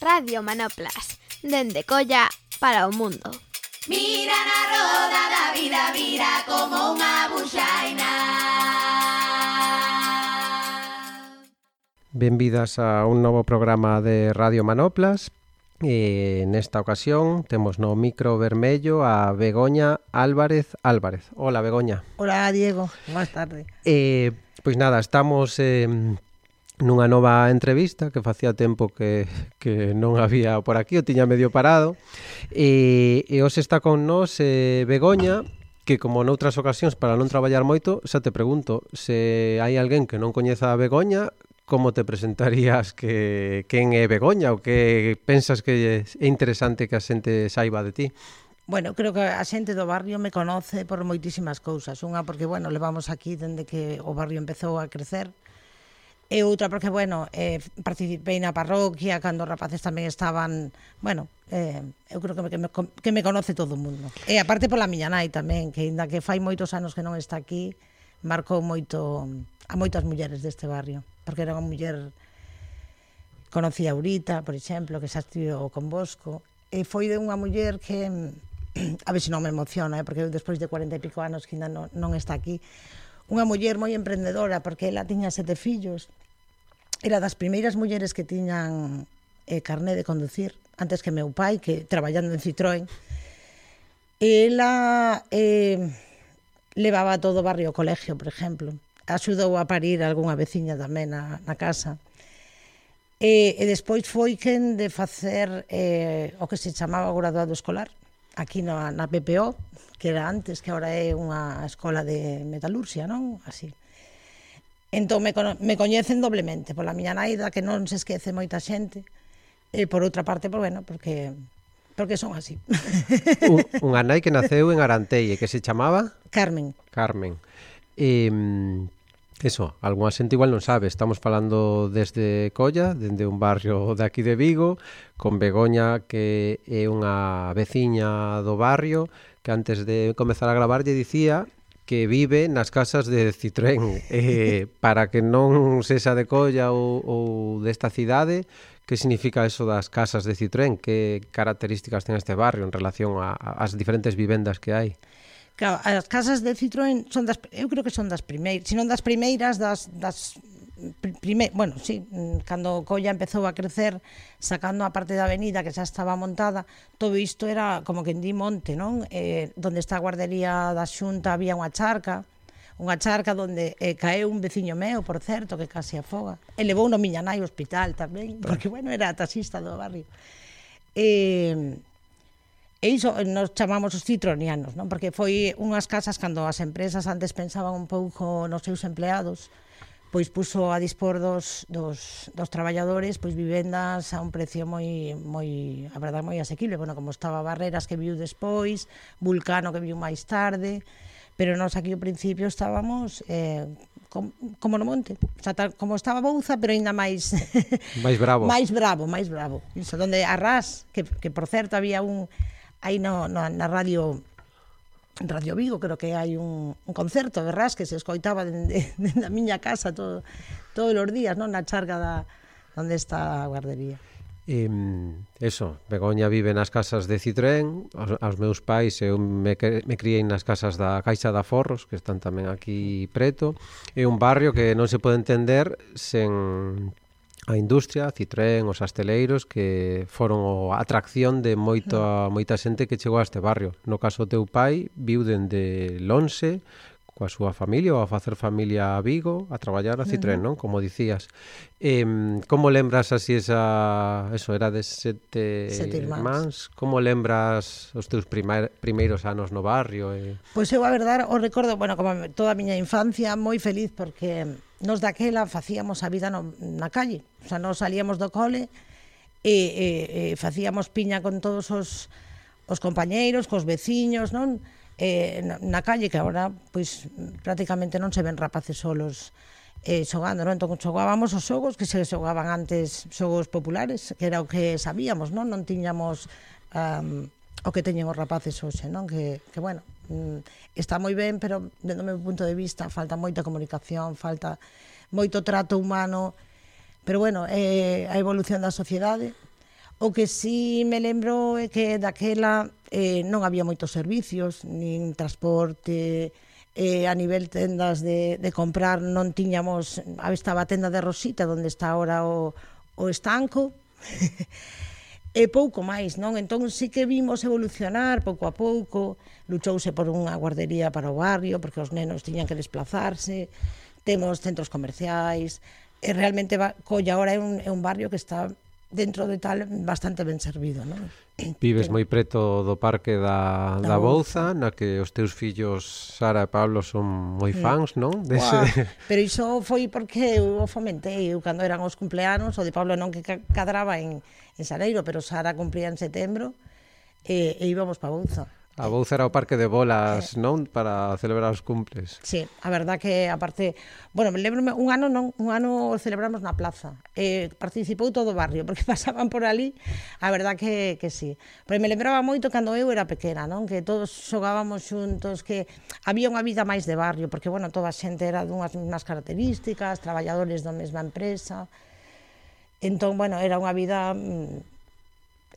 Radio Manoplas, dende Colla para o mundo. Mira na roda da vida, vira como unha buxaina. Benvidas a un novo programa de Radio Manoplas. E nesta ocasión temos no micro vermello a Begoña Álvarez Álvarez. Hola, Begoña. Hola, Diego. Boas tardes. Eh, pois nada, estamos eh, nunha nova entrevista que facía tempo que, que non había por aquí, o tiña medio parado e, e os está con nós eh, Begoña que como noutras ocasións para non traballar moito xa te pregunto se hai alguén que non coñeza a Begoña como te presentarías que quen é Begoña ou que pensas que é interesante que a xente saiba de ti? Bueno, creo que a xente do barrio me conoce por moitísimas cousas. Unha, porque, bueno, levamos aquí dende que o barrio empezou a crecer, E outra porque, bueno, eh, participei na parroquia cando os rapaces tamén estaban, bueno, eh, eu creo que me, que, me, que me conoce todo o mundo. E aparte pola miña nai tamén, que inda que fai moitos anos que non está aquí, marcou moito a moitas mulleres deste barrio, porque era unha muller conocía a Aurita, por exemplo, que xa estivo convosco, e foi de unha muller que a ver se non me emociona, eh, porque eu despois de 40 e pico anos que ainda non, non está aquí, unha muller moi emprendedora porque ela tiña sete fillos. Era das primeiras mulleres que tiñan eh, carné de conducir antes que meu pai, que traballando en Citroën. Ela eh, levaba todo o barrio ao colegio, por exemplo. Axudou a parir algunha veciña tamén na, na casa. E, e despois foi quen de facer eh, o que se chamaba graduado escolar, aquí na, na PPO, que era antes, que agora é unha escola de metalurxia, non? Así. Entón me, me coñecen doblemente, pola miña nai da que non se esquece moita xente, e por outra parte, por, bueno, porque porque son así. Un, unha nai que naceu en Arantei e que se chamaba? Carmen. Carmen. E, Eso, algunha xente igual non sabe, estamos falando desde Colla, dende un barrio de aquí de Vigo, con Begoña que é unha veciña do barrio, que antes de comezar a gravar lle dicía que vive nas casas de Citroën, eh, para que non sexa de Colla ou, ou desta cidade, que significa eso das casas de Citroën, que características ten este barrio en relación ás diferentes vivendas que hai? Claro, as casas de Citroën son das, eu creo que son das primeiras, se non das primeiras das, das prime, bueno, sí, cando Colla empezou a crecer, sacando a parte da avenida que xa estaba montada, todo isto era como que en di monte, non? Eh, donde está a guardería da Xunta había unha charca, unha charca onde eh, caeu un veciño meu, por certo, que case afoga. E levou no miña nai ao hospital tamén, porque, bueno, era taxista do barrio. Eh, E iso nos chamamos os citronianos, non? Porque foi unhas casas cando as empresas antes pensaban un pouco nos seus empleados, pois puso a dispor dos, dos, dos traballadores pois vivendas a un precio moi moi a verdade moi asequible, bueno, como estaba Barreras que viu despois, Vulcano que viu máis tarde, pero nós aquí ao principio estábamos eh, com, como no monte, o sea, tal, como estaba Bouza, pero aínda máis máis bravo. máis bravo, máis bravo. Iso donde Arras, que que por certo había un aí no, no, na radio Radio Vigo creo que hai un, un concerto, verás, que se escoitaba dende, dende a miña casa todo, todos os días, non na charga da onde está a guardería. E eso, Begoña vive nas casas de Citroën, aos, aos meus pais eu me, me criei nas casas da Caixa da Forros, que están tamén aquí preto, é un barrio que non se pode entender sen a industria, Citroën, os asteleiros que foron a atracción de moita moita xente que chegou a este barrio. No caso teu pai viu dende Lonse coa súa familia ou a facer familia a Vigo, a traballar a Citroën, non? Como dicías. Eh, como lembras así esa eso era de sete, sete irmáns? Como lembras os teus primer, primeiros anos no barrio? Eh? Pois eu a verdade o recordo, bueno, como toda a miña infancia moi feliz porque nos daquela facíamos a vida no, na calle, o sea, nos salíamos do cole e, e, e facíamos piña con todos os, os compañeiros, cos veciños, non? Eh, na, na calle que agora pois prácticamente non se ven rapaces solos eh, xogando, non? Entón xogábamos os xogos que se xogaban antes xogos populares, que era o que sabíamos, non? Non tiñamos um, o que teñen os rapaces hoxe, non? Que, que bueno, Eh, está moi ben, pero dentro do meu punto de vista falta moita comunicación, falta moito trato humano, pero bueno, é a evolución da sociedade. O que sí me lembro é que daquela eh, non había moitos servicios, nin transporte, eh, a nivel tendas de, de comprar non tiñamos, estaba a tenda de Rosita, onde está ahora o, o estanco, e pouco máis, non? Entón sí que vimos evolucionar pouco a pouco, luchouse por unha guardería para o barrio, porque os nenos tiñan que desplazarse, temos centros comerciais, e realmente Colla agora é un, é un barrio que está dentro de tal bastante ben servido, non? Vives Pero... moi preto do parque da, da, da Bouza, na que os teus fillos Sara e Pablo son moi mm. fans, mm. non? Dese... Wow. Pero iso foi porque eu o fomentei, eu cando eran os cumpleanos, o de Pablo non que cadraba en, en Saneiro, pero Sara cumplía en setembro, e, e íbamos pa Bouza. Ah, a Bouza era o parque de bolas, eh, non? Para celebrar os cumples. Sí, a verdad que, aparte... Bueno, lembrome, un ano non, un ano celebramos na plaza. Eh, participou todo o barrio, porque pasaban por ali, a verdad que, que sí. Pero me lembraba moito cando eu era pequena, non? Que todos xogábamos xuntos, que había unha vida máis de barrio, porque, bueno, toda a xente era dunhas mesmas características, traballadores da mesma empresa. Entón, bueno, era unha vida mm,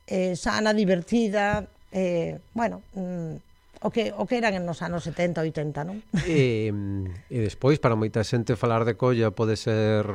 eh, sana, divertida, eh, bueno, mm, o que, o que eran nos anos 70, 80, non? E, mm, e despois, para moita xente falar de colla pode ser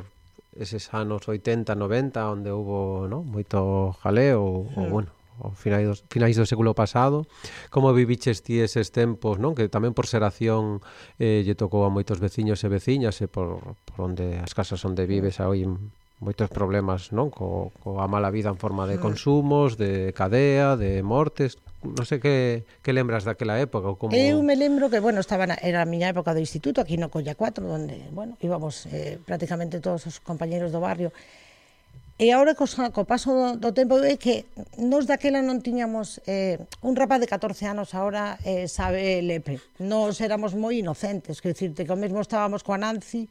eses anos 80, 90, onde hubo no, moito jaleo, mm. ou hmm. bueno, ao finais do, finais do século pasado como viviches ti eses tempos non que tamén por xeración eh, lle tocou a moitos veciños e veciñas e por, por onde as casas onde vives hmm. aí moitos problemas, non? Co, co a mala vida en forma de hmm. consumos, de cadea, de mortes, non sei que, que lembras daquela época ou como... Eu me lembro que, bueno, estaba na, era a miña época do instituto, aquí no Colla 4, onde, bueno, íbamos eh, prácticamente todos os compañeros do barrio, E agora co, co paso do, do tempo é que nos daquela non tiñamos eh, un rapaz de 14 anos agora eh, sabe Lepe. Nos éramos moi inocentes, que decirte que o mesmo estábamos coa Nancy,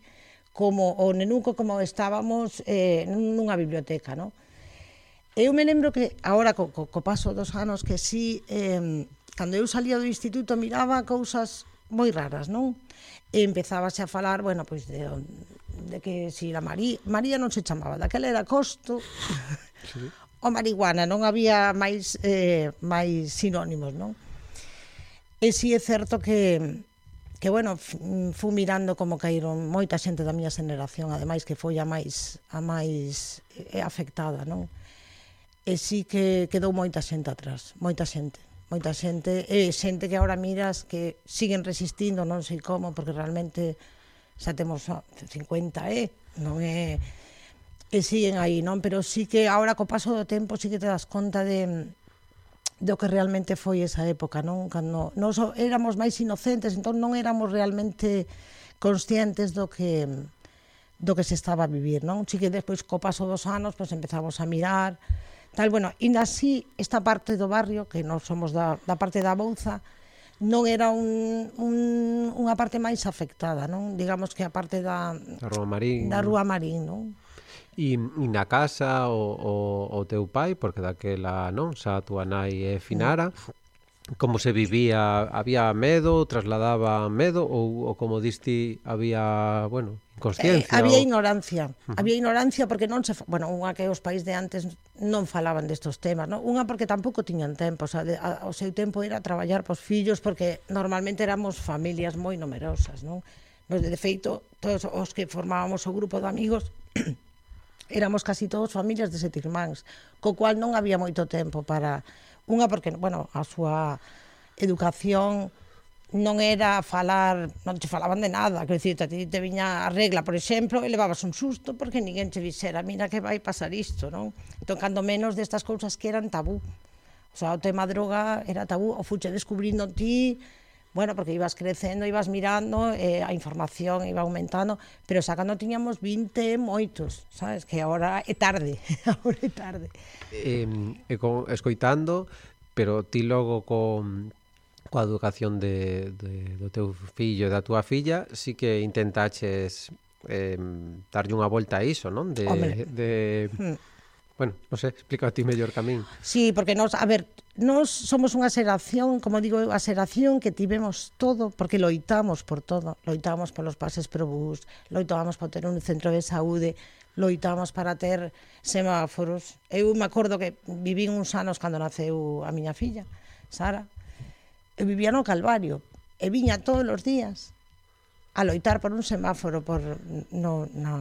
como o Nenuco como estábamos eh, nunha biblioteca, non? Eu me lembro que agora co, co, co paso dos anos que si sí, eh, cando eu salía do instituto miraba cousas moi raras, non? E empezábase a falar, bueno, pois de, de que si la María, María non se chamaba, daquela era Costo. Sí. o marihuana, non había máis eh, máis sinónimos, non? E si sí é certo que que bueno, mm, fui mirando como caíron moita xente da miña xeneración, ademais que foi a máis a máis eh, afectada, non? E sí que quedou moita xente atrás, moita xente, moita xente, e xente que agora miras que siguen resistindo, non sei como, porque realmente xa temos 50, eh? non é e siguen aí, non? Pero sí que agora co paso do tempo sí que te das conta de do que realmente foi esa época, non? Cando nós éramos máis inocentes, entón non éramos realmente conscientes do que do que se estaba a vivir, non? Si que despois co paso dos anos, pois empezamos a mirar, tal, bueno, ainda así esta parte do barrio, que non somos da, da parte da Bonza, non era un, un, unha parte máis afectada, non? Digamos que a parte da, da Rúa Marín, da Rúa Marín non? E, e na casa o, o, o teu pai, porque daquela non, xa a túa nai é finara, como se vivía, había medo, trasladaba medo ou, ou como diste había, bueno, inconsciencia. Eh, había ou... ignorancia, uh -huh. había ignorancia porque non se, bueno, unha que os países de antes non falaban destos temas, non? Unha porque tampouco tiñan tempo, o, sea, de, a, o seu tempo era traballar pos fillos porque normalmente éramos familias moi numerosas, non? Nos de feito todos os que formábamos o grupo de amigos éramos casi todos familias de sete irmáns, co cual non había moito tempo para unha porque, bueno, a súa educación non era falar, non te falaban de nada, que dicir, te, te viña a regla, por exemplo, e levabas un susto porque ninguén te dixera, mira que vai pasar isto, non? Entón, cando menos destas cousas que eran tabú. O sea, o tema droga era tabú, o fuche descubrindo ti, bueno, porque ibas crecendo, ibas mirando, eh, a información iba aumentando, pero xa cando tiñamos 20 moitos, sabes, que agora é tarde, agora é tarde. Eh, e con, escoitando, pero ti logo con coa educación de, de, do teu fillo e da tua filla, si que intentaches eh, darlle unha volta a iso, non? De, Hombre. de, de Bueno, non sei, explica a ti mellor que a min. Sí, porque nos, a ver, nós somos unha xeración, como digo, a xeración que tivemos todo, porque loitamos por todo, loitamos polos pases pro bus, loitamos para ter un centro de saúde, loitamos para ter semáforos. Eu me acordo que vivín uns anos cando naceu a miña filla, Sara. Eu vivía no Calvario, e viña todos os días a loitar por un semáforo por no, no,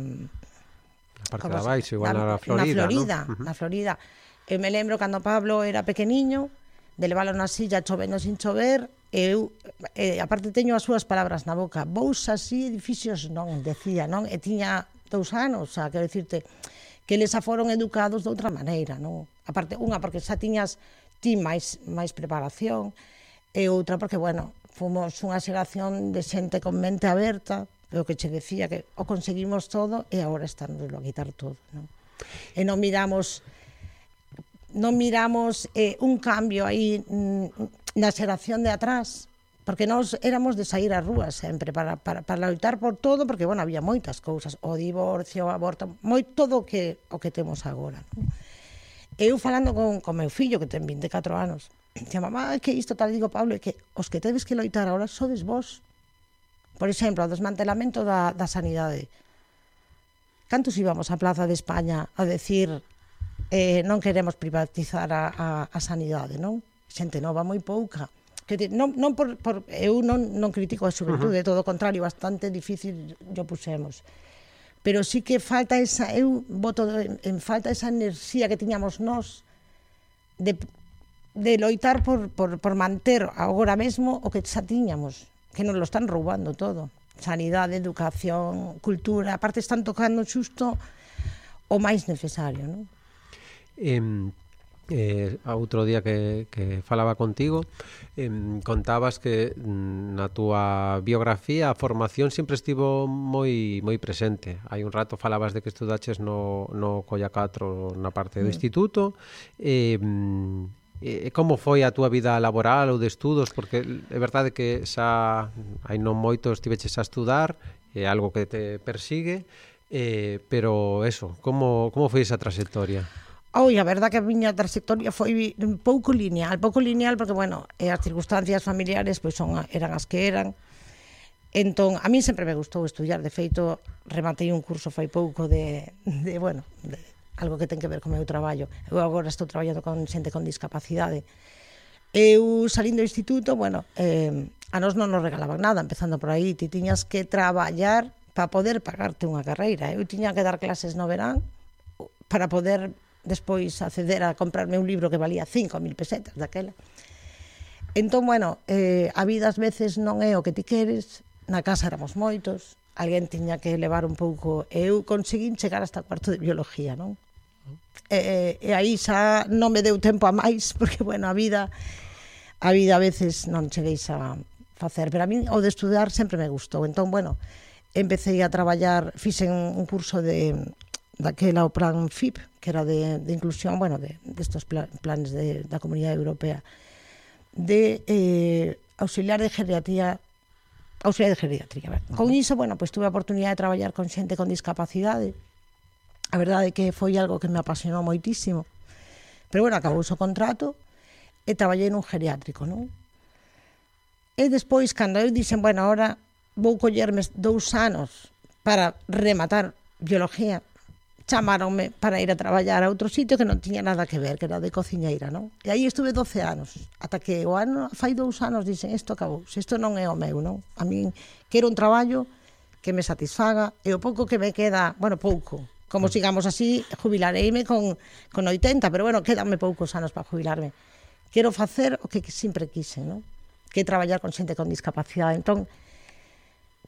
Parque da baixo, igual na, na Florida, na Florida, ¿no? na Florida. Eu me lembro cando Pablo era pequeniño, de leválo na silla chovendo sin chover, eu eh, aparte teño as súas palabras na boca. Bous así edificios non, decía, non? E tiña dous anos, xa, quero dicirte, que les foron educados de outra maneira, non? Aparte, unha, porque xa tiñas ti máis, máis preparación, e outra, porque, bueno, fomos unha xeración de xente con mente aberta, É o que che decía, que o conseguimos todo e agora están a quitar todo. Non? E non miramos non miramos eh, un cambio aí mm, na xeración de atrás, porque nós éramos de sair á rúa sempre para, para, para loitar por todo, porque, bueno, había moitas cousas, o divorcio, o aborto, moi todo o que, o que temos agora. Non? Eu falando con, con meu fillo, que ten 24 anos, dixo, mamá, que isto tal, digo, Pablo, que os que tedes que loitar agora sodes vos, Por exemplo, o desmantelamento da, da sanidade. Cantos íbamos á Plaza de España a decir eh, non queremos privatizar a, a, a sanidade, non? Xente nova moi pouca. Que te, non, non por, por, eu non, non critico a xuventude, uh -huh. todo o contrario, bastante difícil yo pusemos. Pero sí que falta esa, eu voto en, en falta esa enerxía que tiñamos nós de, de loitar por, por, por manter agora mesmo o que xa tiñamos que nos lo están roubando todo. Sanidade, educación, cultura, aparte están tocando xusto o máis necesario, non? Eh, eh, outro día que, que falaba contigo eh, contabas que mm, na túa biografía a formación sempre estivo moi moi presente hai un rato falabas de que estudaches no, no Colla 4 na parte do mm. instituto eh, E, e como foi a túa vida laboral ou de estudos? Porque é verdade que xa hai non moito estiveches a estudar, é algo que te persigue, eh, pero eso, como, como foi esa trayectoria? Oi, a verdad que a miña trayectoria foi un pouco lineal, pouco lineal porque, bueno, eh, as circunstancias familiares pois son, eran as que eran, Entón, a min sempre me gustou estudiar, de feito, rematei un curso fai pouco de, de bueno, de, algo que ten que ver co meu traballo. Eu agora estou traballando con xente con discapacidade. Eu salindo do instituto, bueno, eh, a nós non nos regalaban nada, empezando por aí, ti tiñas que traballar para poder pagarte unha carreira. Eh. Eu tiña que dar clases no verán para poder despois acceder a comprarme un libro que valía 5.000 pesetas daquela. Entón, bueno, eh, a vida ás veces non é o que ti queres, na casa éramos moitos, alguén tiña que levar un pouco. Eu conseguín chegar hasta cuarto de biología, non? E, e aí xa non me deu tempo a máis, porque, bueno, a vida a vida a veces non cheguei a facer, pero a mí o de estudar sempre me gustou. Entón, bueno, empecé a traballar, fixen un curso de daquela o plan FIP, que era de, de inclusión, bueno, de, de estos pla, planes de, da Comunidade Europea, de eh, auxiliar de geriatría auxiliar de geriatría. Ver. Con iso, bueno, pois pues, tuve a oportunidade de traballar con xente con discapacidade, A verdade é que foi algo que me apasionou moitísimo. Pero bueno, acabou o contrato e traballei nun geriátrico, non? E despois, cando eu dixen, bueno, ahora vou collerme dous anos para rematar biología, chamaronme para ir a traballar a outro sitio que non tiña nada que ver, que era de cociñeira, non? E aí estuve 12 anos, ata que o ano, fai dous anos, dixen, isto acabou, se isto non é o meu, non? A min quero un traballo que me satisfaga e o pouco que me queda, bueno, pouco, Como sigamos así, jubilareime con, con 80, pero bueno, quedanme poucos anos para jubilarme. Quero facer o que sempre quise, non? que é traballar con xente con discapacidade. Entón,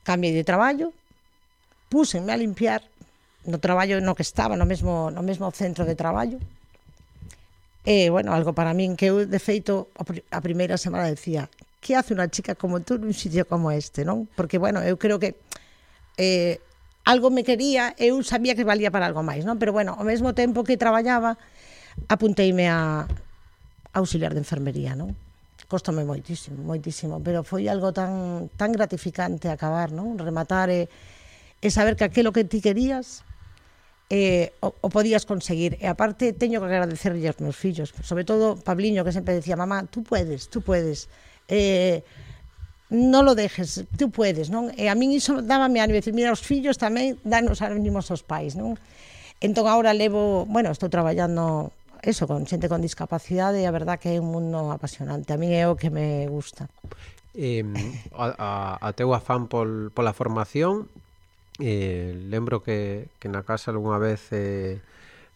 cambiei de traballo, púsenme a limpiar no traballo no que estaba, no mesmo, no mesmo centro de traballo. E, bueno, algo para min que eu, de feito, a primeira semana decía que hace unha chica como tú nun sitio como este, non? Porque, bueno, eu creo que eh, algo me quería, eu sabía que valía para algo máis, non? Pero bueno, ao mesmo tempo que traballaba, apunteime a, a auxiliar de enfermería, non? Costame moitísimo, moitísimo, pero foi algo tan tan gratificante acabar, non? Rematar e, e saber que aquilo que ti querías eh, o, o podías conseguir. E aparte, teño que agradecerlle aos meus fillos, sobre todo Pabliño, que sempre decía, mamá, tú puedes, tú puedes. Eh, non lo dejes, tú puedes, non? E eh, a min iso dábame ánimo, decir, mira, os fillos tamén danos ánimos aos pais, non? Entón agora levo, bueno, estou traballando eso, con xente con discapacidade e a verdad que é un mundo apasionante. A mí é o que me gusta. Eh, a, a, a teu afán pol, pola formación, eh, lembro que, que na casa algunha vez eh,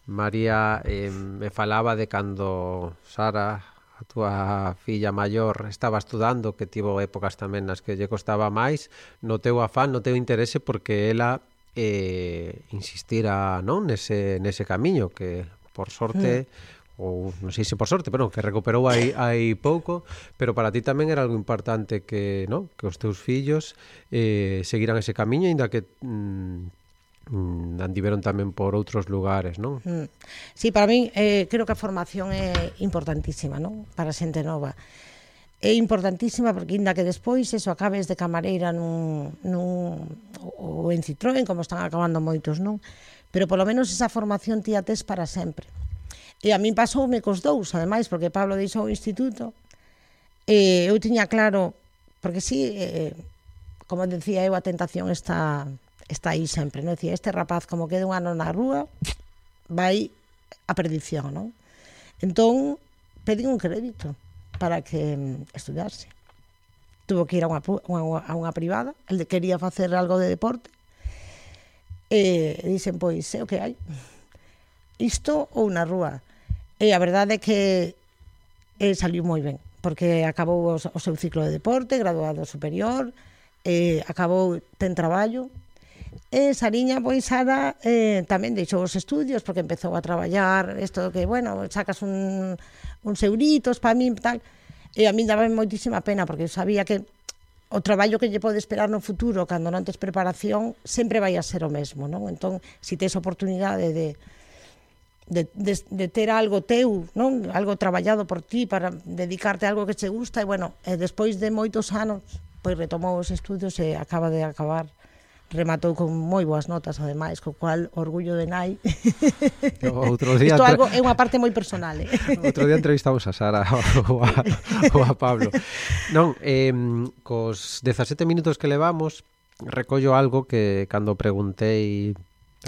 María eh, me falaba de cando Sara a túa filla maior estaba estudando, que tivo épocas tamén nas que lle costaba máis, no teu afán, no teu interese, porque ela eh, insistira non nese, nese camiño, que por sorte... Mm ou non sei se por sorte, pero que recuperou aí aí pouco, pero para ti tamén era algo importante que, non, que os teus fillos eh seguiran ese camiño, aínda que mm, Mm, andiveron tamén por outros lugares, non? Mm. Sí, para min eh, creo que a formación é importantísima, non? Para xente nova. É importantísima porque inda que despois eso acabes de camareira nun, nun ou en Citroën, como están acabando moitos, non? Pero polo menos esa formación ti a tes para sempre. E a min pasoume cos dous, ademais, porque Pablo deixou o instituto e eu tiña claro, porque sí, eh, eh, como decía eu, a tentación está está aí sempre, non? Dicir, este rapaz como quede un ano na rúa, vai a perdición, non? Entón, pedín un crédito para que mm, estudase. Tuvo que ir a unha, a unha privada, el quería facer algo de deporte, e dicen, pois, é o que hai. Isto ou na rúa. E a verdade é que eh, saliu moi ben, porque acabou o, o seu ciclo de deporte, graduado superior, eh, acabou ten traballo, E Sariña Boisada eh, tamén deixou os estudios porque empezou a traballar isto que, bueno, sacas un, uns euritos para min tal. E a min daba moitísima pena porque eu sabía que o traballo que lle pode esperar no futuro cando non tes preparación sempre vai a ser o mesmo, non? Entón, se si tes oportunidade de, de, de, de ter algo teu, non? Algo traballado por ti para dedicarte a algo que che gusta e bueno, e despois de moitos anos pois retomou os estudios e acaba de acabar rematou con moi boas notas ademais, co cual orgullo de nai. Outro día Isto algo é unha parte moi personal, eh. Outro día entrevistamos a Sara ou a, ou a Pablo. Non, eh, cos 17 minutos que levamos recollo algo que cando preguntei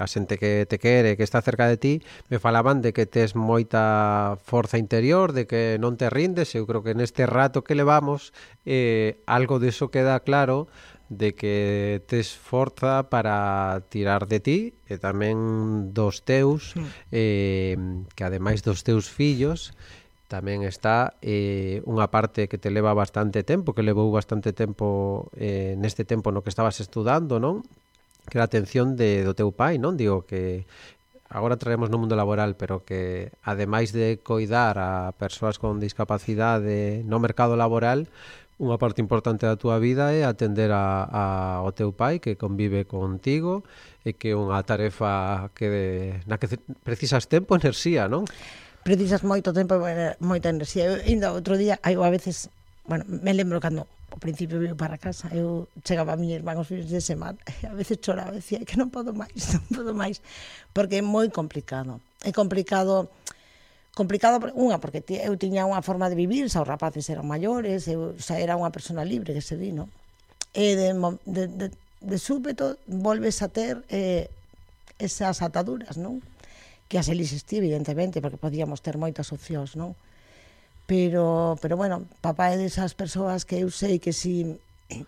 a xente que te quere, que está cerca de ti, me falaban de que tes moita forza interior, de que non te rindes, eu creo que neste rato que levamos eh, algo diso queda claro de que tes forza para tirar de ti e tamén dos teus mm. eh, que ademais dos teus fillos tamén está eh, unha parte que te leva bastante tempo que levou bastante tempo eh, neste tempo no que estabas estudando non? que era a atención de, do teu pai non digo que agora traemos no mundo laboral, pero que ademais de coidar a persoas con discapacidade no mercado laboral, unha parte importante da túa vida é atender a, a ao teu pai que convive contigo e que é unha tarefa que de, na que precisas tempo e enerxía, non? Precisas moito tempo e moita enerxía. Eu, ainda outro día, eu a veces, bueno, me lembro cando ao principio vivo para casa, eu chegaba a miña irmán os fines de semana, e a veces choraba, decía que non podo máis, non podo máis, porque é moi complicado. É complicado complicado unha porque eu tiña unha forma de vivir, xa os rapaces eran maiores, eu xa era unha persona libre que se di, no? E de, de, de, de súpeto volves a ter eh, esas ataduras, non? Que as elixes ti, evidentemente, porque podíamos ter moitas opcións, non? Pero, pero bueno, papá é desas persoas que eu sei que si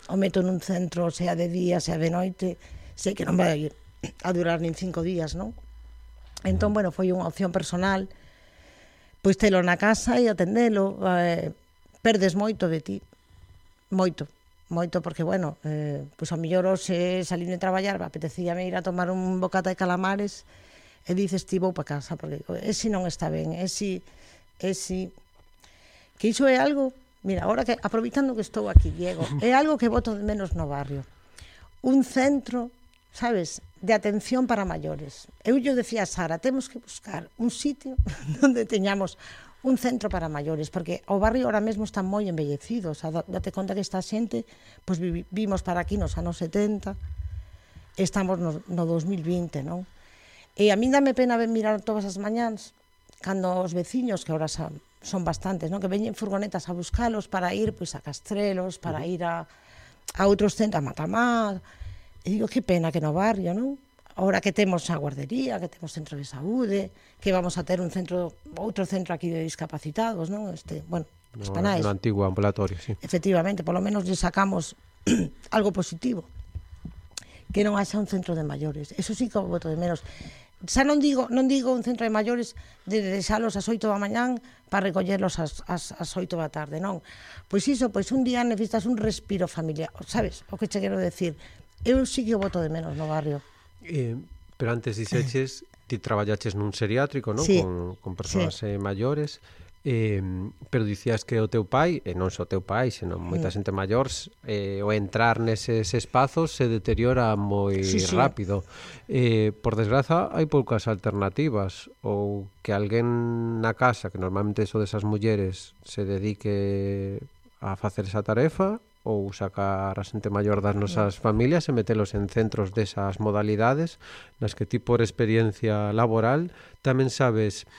o meto nun centro, sea de día, sea de noite, sei que non vai a durar nin cinco días, non? Entón, bueno, foi unha opción personal, pois telo na casa e atendelo, eh, perdes moito de ti, moito moito porque, bueno, eh, pois a mellor hoxe salín de traballar, apetecíame ir a tomar un bocata de calamares e dices ti vou para casa, porque ese non está ben, e si e si Que iso é algo, mira, agora que aproveitando que estou aquí, Diego, é algo que voto de menos no barrio. Un centro, sabes, de atención para maiores. Eu lle decía a Sara, temos que buscar un sitio onde teñamos un centro para maiores, porque o barrio ahora mesmo está moi embellecido, o sea, date conta que esta xente, pois pues, vivimos para aquí nos anos 70, estamos no, no 2020, non? E a mí dame pena ver mirar todas as mañáns, cando os veciños, que ahora son, son bastantes, non? que veñen furgonetas a buscalos para ir pois, a Castrelos, para ir a, a outros centros, a Matamar, E digo, que pena que no barrio, non? Ahora que temos a guardería, que temos centro de saúde, que vamos a ter un centro, outro centro aquí de discapacitados, non? Este, bueno, no, panais. No antigo ambulatorio, sí. Efectivamente, polo menos lle sacamos algo positivo. Que non haxa un centro de maiores. Eso sí que o voto de menos xa non digo, non digo un centro de maiores de deixalos ás 8 da mañán para recollerlos ás, ás, ás 8 da tarde, non. Pois iso, pois un día necesitas un respiro familiar, sabes? O que che quero decir, eu sí que o voto de menos no barrio. Eh, pero antes dixeches, eh. ti traballaches nun seriátrico, non? Sí. Con, con persoas sí. eh, maiores. Eh, pero dicías que o teu pai, e non só o teu pai, senón mm. moita xente maior, eh, o entrar neses espazos se deteriora moi sí, sí. rápido. Eh, por desgraza, hai poucas alternativas ou que alguén na casa, que normalmente eso desas mulleres, se dedique a facer esa tarefa ou sacar a xente maior das nosas familias e metelos en centros desas modalidades nas que ti por experiencia laboral tamén sabes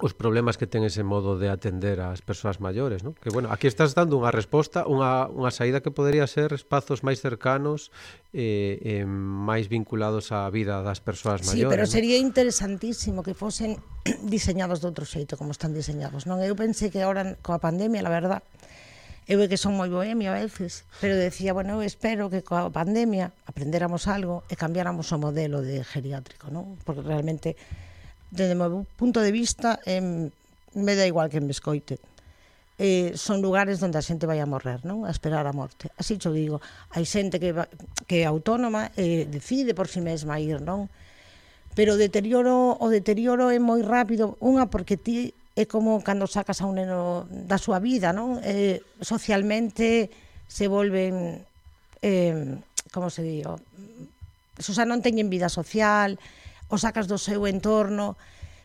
os problemas que ten ese modo de atender ás persoas maiores, non? Que bueno, aquí estás dando unha resposta, unha unha saída que podería ser espazos máis cercanos eh eh máis vinculados á vida das persoas maiores. Sí, pero ¿no? sería interesantísimo que fosen diseñados de outro xeito como están diseñados, non? Eu pensei que agora coa pandemia, la verdad, Eu é que son moi bohemio a veces, pero decía, bueno, eu espero que coa pandemia aprendéramos algo e cambiáramos o modelo de geriátrico, non? Porque realmente, desde o meu punto de vista, eh, me da igual que me escoite. Eh, son lugares onde a xente vai a morrer, non? A esperar a morte. Así cho digo, hai xente que, va, que é autónoma e eh, decide por si sí mesma ir, non? Pero o deterioro, o deterioro é moi rápido, unha porque ti é como cando sacas a un neno da súa vida, non? Eh, socialmente se volven eh, como se digo, o sea, non teñen vida social, o sacas do seu entorno,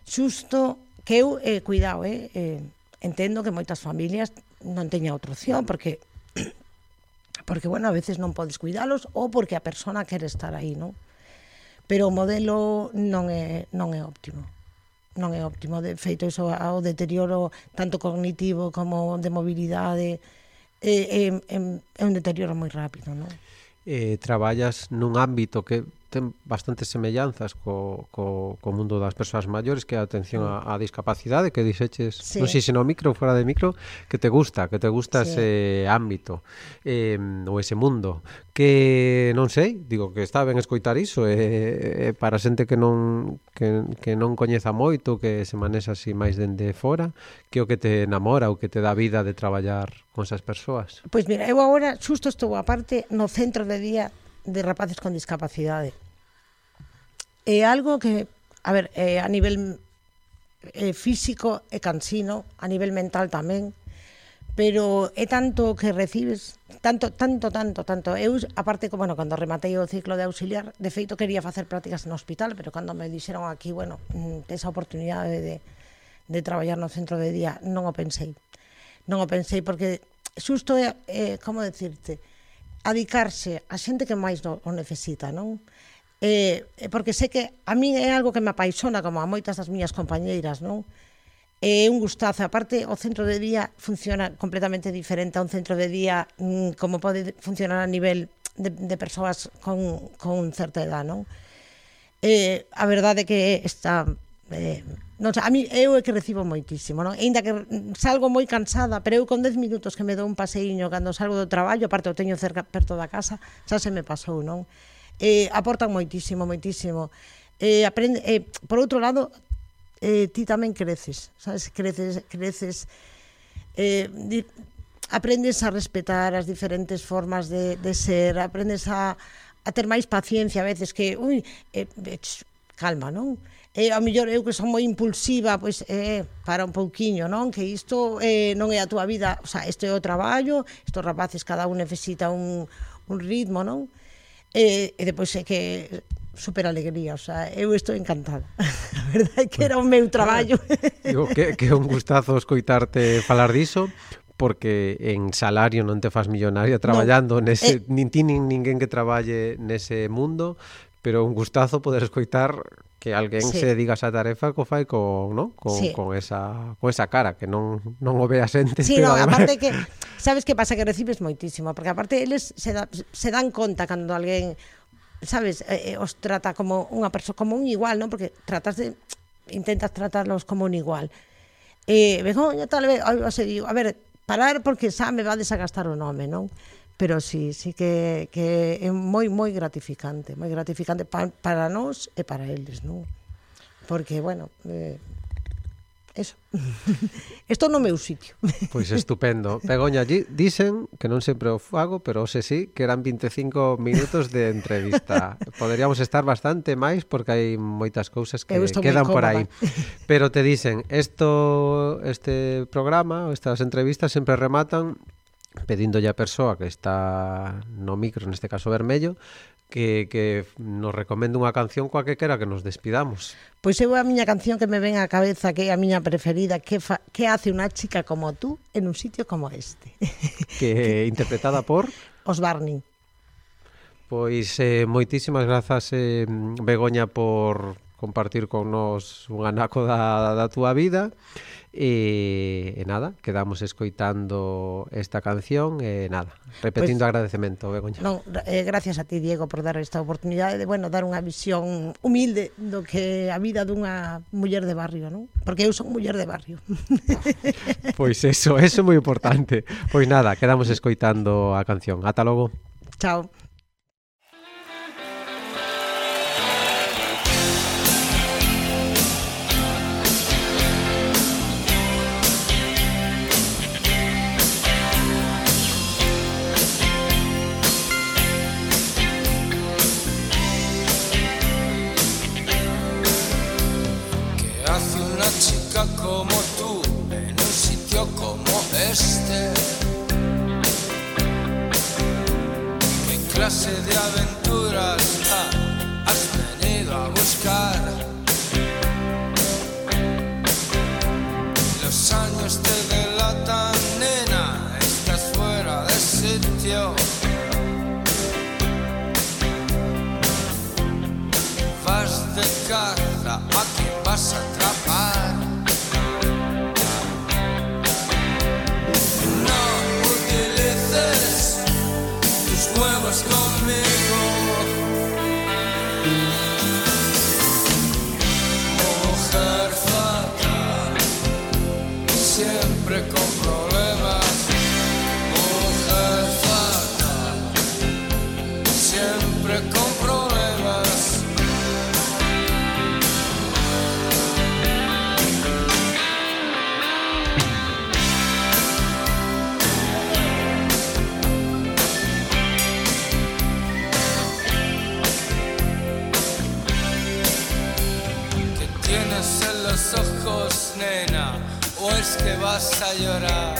xusto que eu, eh, cuidado, eh, eh, entendo que moitas familias non teñen outra opción, porque porque, bueno, a veces non podes cuidalos ou porque a persona quere estar aí, non? Pero o modelo non é, non é óptimo non é óptimo. De feito, iso ao deterioro tanto cognitivo como de mobilidade é, é, é un deterioro moi rápido, non? Eh, traballas nun ámbito que ten bastantes semellanzas co, co, co mundo das persoas maiores que a atención á mm. discapacidade que dixeches, sí. non sei se no micro fora de micro, que te gusta, que te gusta sí. ese ámbito eh, ou ese mundo que non sei, digo que está ben escoitar iso eh, eh, para xente que non que, que non coñeza moito que se manexa así máis dende fora que o que te enamora ou que te dá vida de traballar con esas persoas Pois pues mira, eu agora xusto estou aparte no centro de día de rapaces con discapacidade. É algo que, a ver, eh, a nivel eh, físico é cansino, a nivel mental tamén, pero é tanto que recibes, tanto, tanto, tanto, tanto. Eu, aparte, como, bueno, cando rematei o ciclo de auxiliar, de feito quería facer prácticas no hospital, pero cando me dixeron aquí, bueno, mm, tes a oportunidade de, de traballar no centro de día, non o pensei. Non o pensei porque xusto, é, eh, como decirte, adicarse a xente que máis no, o necesita, non? Eh, porque sei que a min é algo que me apaixona como a moitas das miñas compañeiras, non? É un gustazo. Aparte, o centro de día funciona completamente diferente a un centro de día mmm, como pode funcionar a nivel de, de persoas con, con certa edad, non? Eh, a verdade é que está eh, Non sei, a mí eu é que recibo moitísimo, non? Ainda que salgo moi cansada, pero eu con 10 minutos que me dou un paseiño cando salgo do traballo, aparte o teño cerca perto da casa, xa se me pasou, non? Eh, aportan moitísimo, moitísimo. Eh, aprende, eh, por outro lado, eh, ti tamén creces, sabes? Creces, creces eh, di, aprendes a respetar as diferentes formas de, de ser, aprendes a, a ter máis paciencia a veces que, ui, eh, eh calma, non? eh, ao mellor eu que son moi impulsiva, pois eh, eh, para un pouquiño, non? Que isto eh, non é a túa vida, o sea, isto é o traballo, estos rapaces cada un necesita un, un ritmo, non? Eh, e depois é que super alegría, o sea, eu estou encantada. A verdade é que era o meu traballo. Digo que, que un gustazo escoitarte falar diso, porque en salario non te fas millonaria traballando no, nese eh, nin ti nin ninguén que traballe nese mundo, pero un gustazo poder escoitar que alguén sí. se dedica a esa tarefa co fai co, no? co, sí. con esa con esa cara que non non o ve a xente, sí, pero no, además... aparte que sabes que pasa que recibes moitísimo, porque aparte eles se da, se dan conta cando alguén sabes, eh, eh os trata como unha persoa como un igual, non? Porque tratas de intentas tratarlos como un igual. Eh, Begoña tal vez, algo sea, digo, a ver, parar porque xa me vades a gastar o nome, non? pero sí, sí que, que é moi moi gratificante, moi gratificante pa, para nós e para eles, non? Porque, bueno, eh, eso. Isto no meu sitio. Pois pues estupendo. Begoña, allí dicen que non sempre o fago, pero hoxe sí, que eran 25 minutos de entrevista. Poderíamos estar bastante máis porque hai moitas cousas que quedan por aí. Pero te dicen, esto este programa, estas entrevistas sempre rematan pedíndolle a persoa que está no micro, neste caso vermello, que, que nos recomende unha canción coa que quera que nos despidamos. Pois eu a miña canción que me ven á cabeza, que é a miña preferida, que, fa, que hace unha chica como tú en un sitio como este. Que interpretada por... Os Barney. Pois eh, moitísimas grazas eh, Begoña por compartir con nos un anaco da, da túa vida e, e nada, quedamos escoitando esta canción e nada, repetindo pues, agradecemento, Begoña. Non, eh, gracias a ti, Diego, por dar esta oportunidade de, bueno, dar unha visión humilde do que a vida dunha muller de barrio, non? Porque eu son muller de barrio. Pois eso, eso é moi importante. Pois nada, quedamos escoitando a canción. Ata logo. Chao. Como tú en un sitio como este? ¿Qué clase de aventuras has venido a buscar? Los años te delatan, nena, estás fuera de sitio. Vas de caza, ¿a quién vas a atrapar? A llorar?